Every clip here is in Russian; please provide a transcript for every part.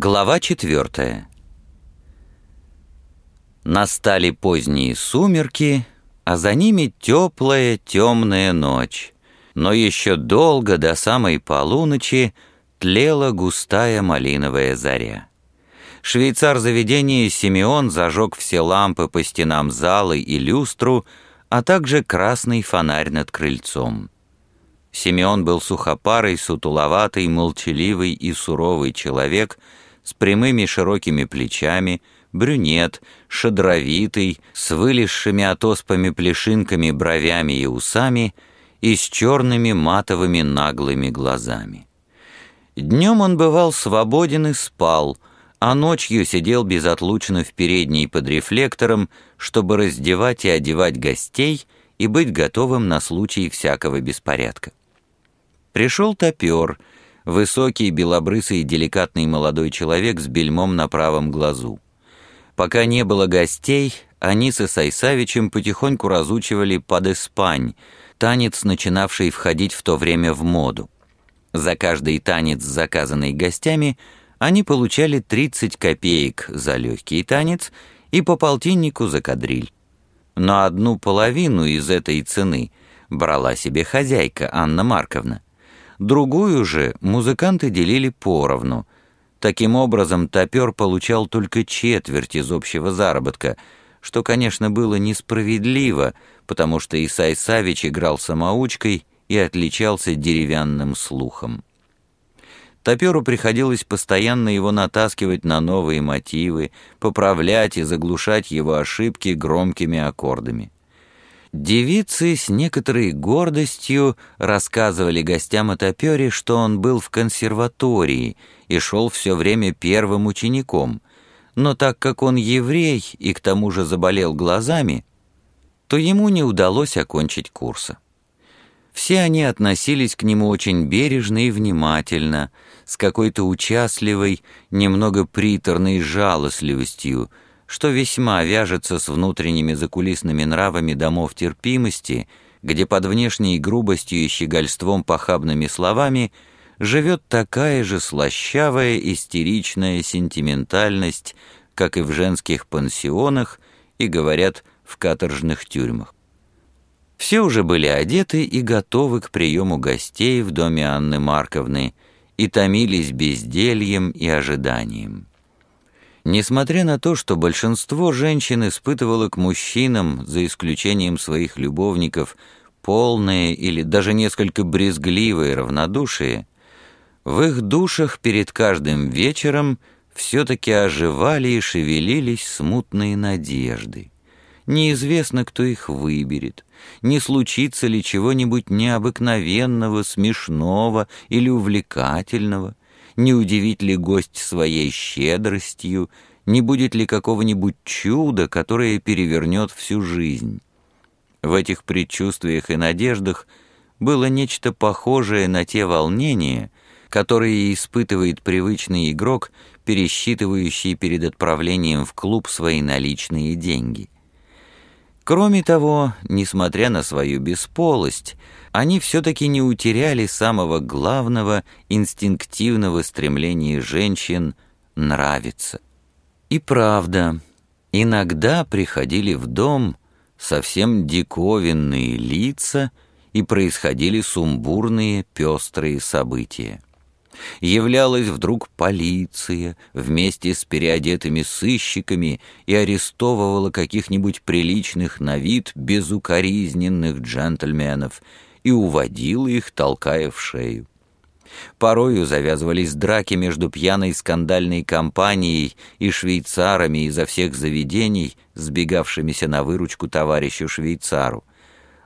Глава четвертая. Настали поздние сумерки, а за ними теплая темная ночь. Но еще долго до самой полуночи тлела густая малиновая заря. Швейцар заведения Симеон зажег все лампы по стенам зала и люстру, а также красный фонарь над крыльцом. Симеон был сухопарый, сутуловатый, молчаливый и суровый человек с прямыми широкими плечами, брюнет, шадровитый, с вылезшими от оспами плешинками бровями и усами и с черными матовыми наглыми глазами. Днем он бывал свободен и спал, а ночью сидел безотлучно в передней под рефлектором, чтобы раздевать и одевать гостей и быть готовым на случай всякого беспорядка. Пришел топер, высокий, белобрысый, деликатный молодой человек с бельмом на правом глазу. Пока не было гостей, они с Исайсавичем потихоньку разучивали под испань, танец, начинавший входить в то время в моду. За каждый танец, заказанный гостями, они получали 30 копеек за легкий танец и по полтиннику за кадриль. Но одну половину из этой цены брала себе хозяйка Анна Марковна. Другую же музыканты делили поровну. Таким образом, топер получал только четверть из общего заработка, что, конечно, было несправедливо, потому что Исай Савич играл самоучкой и отличался деревянным слухом. Топеру приходилось постоянно его натаскивать на новые мотивы, поправлять и заглушать его ошибки громкими аккордами. Девицы с некоторой гордостью рассказывали гостям о топере, что он был в консерватории и шел все время первым учеником, но так как он еврей и к тому же заболел глазами, то ему не удалось окончить курса. Все они относились к нему очень бережно и внимательно, с какой-то участливой, немного приторной жалостливостью, что весьма вяжется с внутренними закулисными нравами домов терпимости, где под внешней грубостью и щегольством похабными словами живет такая же слащавая, истеричная сентиментальность, как и в женских пансионах и, говорят, в каторжных тюрьмах. Все уже были одеты и готовы к приему гостей в доме Анны Марковны и томились бездельем и ожиданием. Несмотря на то, что большинство женщин испытывало к мужчинам, за исключением своих любовников, полное или даже несколько брезгливое равнодушие, в их душах перед каждым вечером все-таки оживали и шевелились смутные надежды. Неизвестно, кто их выберет, не случится ли чего-нибудь необыкновенного, смешного или увлекательного, не удивит ли гость своей щедростью, не будет ли какого-нибудь чуда, которое перевернет всю жизнь. В этих предчувствиях и надеждах было нечто похожее на те волнения, которые испытывает привычный игрок, пересчитывающий перед отправлением в клуб свои наличные деньги. Кроме того, несмотря на свою бесполость, они все-таки не утеряли самого главного инстинктивного стремления женщин нравиться. И правда, иногда приходили в дом совсем диковинные лица и происходили сумбурные пестрые события являлась вдруг полиция вместе с переодетыми сыщиками и арестовывала каких-нибудь приличных на вид безукоризненных джентльменов и уводила их, толкая в шею. Порою завязывались драки между пьяной скандальной компанией и швейцарами изо всех заведений, сбегавшимися на выручку товарищу швейцару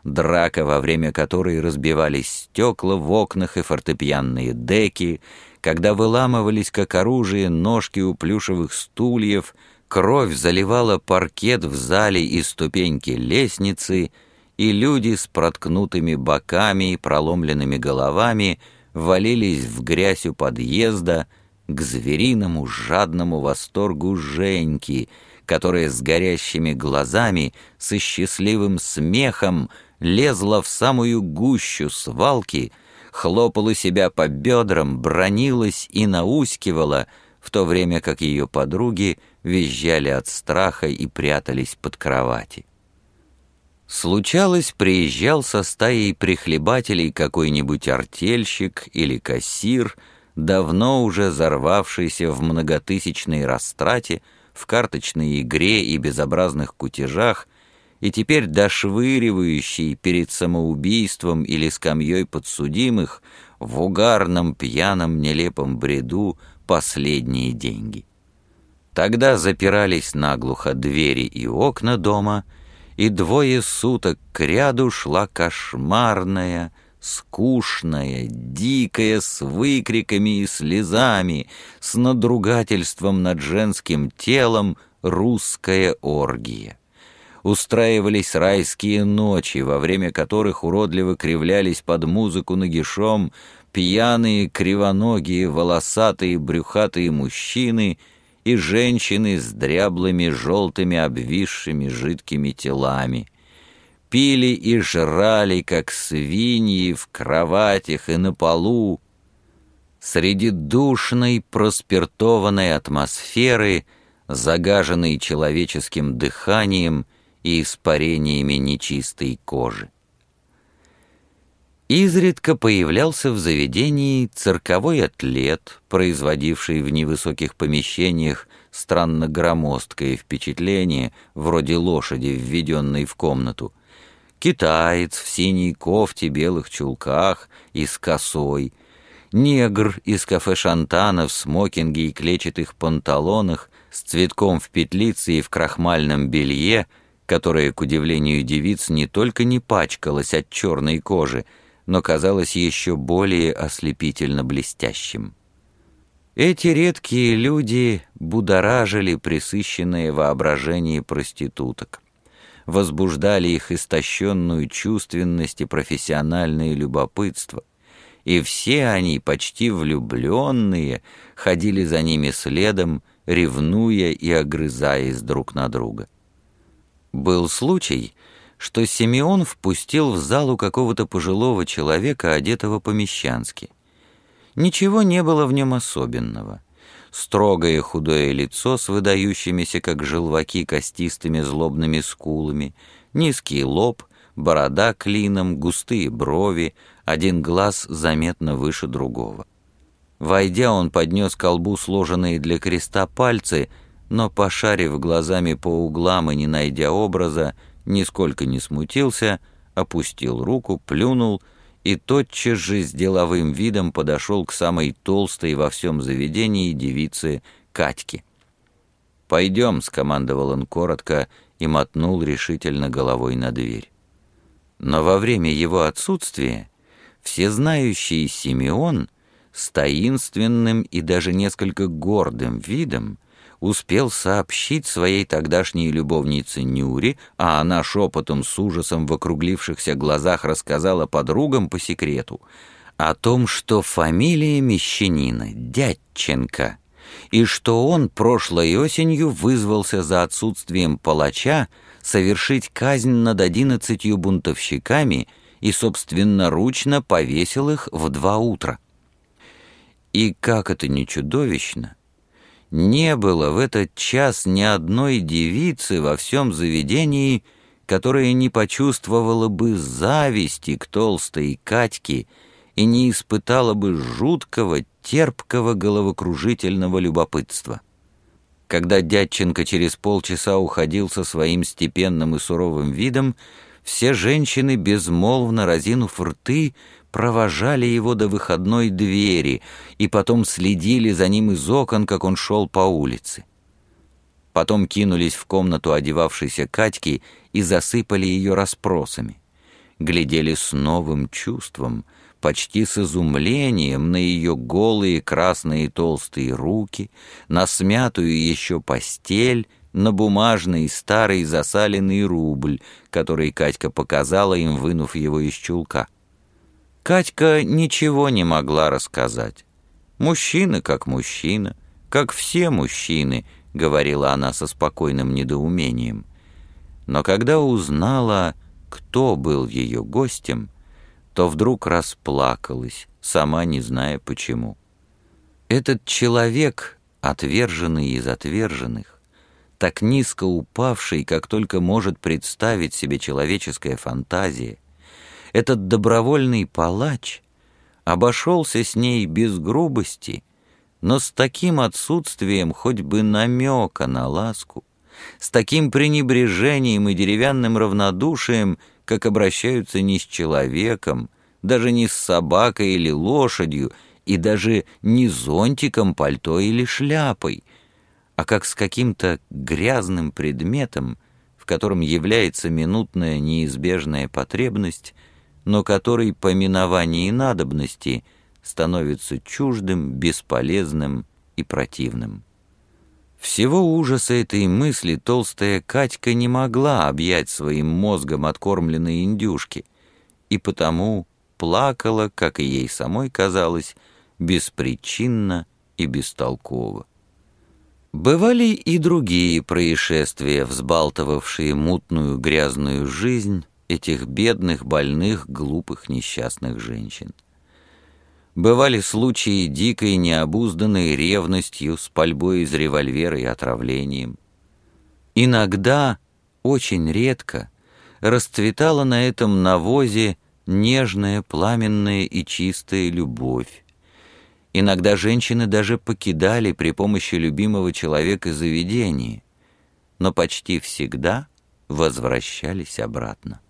драка, во время которой разбивались стекла в окнах и фортепианные деки, когда выламывались как оружие ножки у плюшевых стульев, кровь заливала паркет в зале и ступеньки лестницы, и люди с проткнутыми боками и проломленными головами валились в грязь у подъезда к звериному жадному восторгу Женьки, которая с горящими глазами, со счастливым смехом лезла в самую гущу свалки, хлопала себя по бедрам, бронилась и наускивала, в то время как ее подруги визжали от страха и прятались под кровати. Случалось, приезжал со стаей прихлебателей какой-нибудь артельщик или кассир, давно уже зарвавшийся в многотысячной растрате, в карточной игре и безобразных кутежах, и теперь дошвыривающий перед самоубийством или скамьей подсудимых в угарном пьяном нелепом бреду последние деньги. Тогда запирались наглухо двери и окна дома, и двое суток к ряду шла кошмарная, скучная, дикая, с выкриками и слезами, с надругательством над женским телом русская оргия. Устраивались райские ночи, во время которых уродливо кривлялись под музыку нагишом пьяные, кривоногие, волосатые, брюхатые мужчины и женщины с дряблыми, желтыми, обвисшими, жидкими телами. Пили и жрали, как свиньи, в кроватях и на полу. Среди душной, проспиртованной атмосферы, загаженной человеческим дыханием и испарениями нечистой кожи. Изредка появлялся в заведении цирковой атлет, производивший в невысоких помещениях странно громоздкое впечатление, вроде лошади, введенной в комнату. Китаец в синей кофте, белых чулках и с косой. Негр из кафе Шантана в смокинге и клетчатых панталонах с цветком в петлице и в крахмальном белье, которое, к удивлению девиц, не только не пачкалось от черной кожи, но казалось еще более ослепительно блестящим. Эти редкие люди будоражили присыщенное воображение проституток, возбуждали их истощенную чувственность и профессиональное любопытство, и все они, почти влюбленные, ходили за ними следом, ревнуя и огрызаясь друг на друга. Был случай, что Симеон впустил в залу какого-то пожилого человека, одетого по-мещански. Ничего не было в нем особенного. Строгое худое лицо с выдающимися, как желваки, костистыми злобными скулами, низкий лоб, борода клином, густые брови, один глаз заметно выше другого. Войдя, он поднес колбу сложенные для креста пальцы, но, пошарив глазами по углам и не найдя образа, нисколько не смутился, опустил руку, плюнул и тотчас же с деловым видом подошел к самой толстой во всем заведении девице Катьке. «Пойдем», — скомандовал он коротко и мотнул решительно головой на дверь. Но во время его отсутствия всезнающий Симеон с таинственным и даже несколько гордым видом успел сообщить своей тогдашней любовнице Нюре, а она шепотом с ужасом в округлившихся глазах рассказала подругам по секрету, о том, что фамилия мещанина Дядченко, и что он прошлой осенью вызвался за отсутствием палача совершить казнь над одиннадцатью бунтовщиками и собственноручно повесил их в два утра. И как это не чудовищно, не было в этот час ни одной девицы во всем заведении, которая не почувствовала бы зависти к толстой Катьке и не испытала бы жуткого, терпкого, головокружительного любопытства. Когда Дядченко через полчаса уходил со своим степенным и суровым видом, все женщины, безмолвно разинув рты, провожали его до выходной двери и потом следили за ним из окон, как он шел по улице. Потом кинулись в комнату одевавшейся Катьки и засыпали ее расспросами. Глядели с новым чувством, почти с изумлением на ее голые красные толстые руки, на смятую еще постель, на бумажный старый засаленный рубль, который Катька показала им, вынув его из чулка. Катька ничего не могла рассказать. «Мужчина как мужчина, как все мужчины», — говорила она со спокойным недоумением. Но когда узнала, кто был ее гостем, то вдруг расплакалась, сама не зная почему. Этот человек отверженный из отверженных, так низко упавший, как только может представить себе человеческая фантазия, этот добровольный палач обошелся с ней без грубости, но с таким отсутствием хоть бы намека на ласку, с таким пренебрежением и деревянным равнодушием, как обращаются не с человеком, даже не с собакой или лошадью, и даже не зонтиком, пальто или шляпой, а как с каким-то грязным предметом, в котором является минутная неизбежная потребность, но который по миновании надобности становится чуждым, бесполезным и противным. Всего ужаса этой мысли толстая Катька не могла объять своим мозгом откормленные индюшки, и потому плакала, как и ей самой казалось, беспричинно и бестолково. Бывали и другие происшествия, взбалтывавшие мутную грязную жизнь этих бедных, больных, глупых, несчастных женщин. Бывали случаи дикой необузданной ревностью с пальбой из револьвера и отравлением. Иногда, очень редко, расцветала на этом навозе нежная, пламенная и чистая любовь. Иногда женщины даже покидали при помощи любимого человека заведение, но почти всегда возвращались обратно.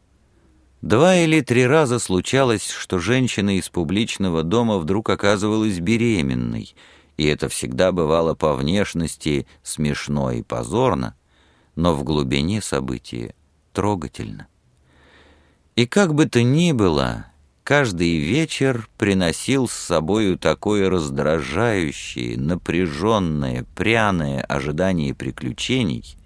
Два или три раза случалось, что женщина из публичного дома вдруг оказывалась беременной, и это всегда бывало по внешности смешно и позорно, но в глубине события трогательно. И как бы то ни было, каждый вечер приносил с собою такое раздражающее, напряженное, пряное ожидание приключений —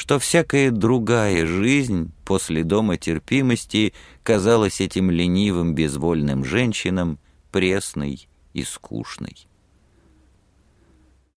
что всякая другая жизнь после дома терпимости казалась этим ленивым безвольным женщинам пресной и скучной.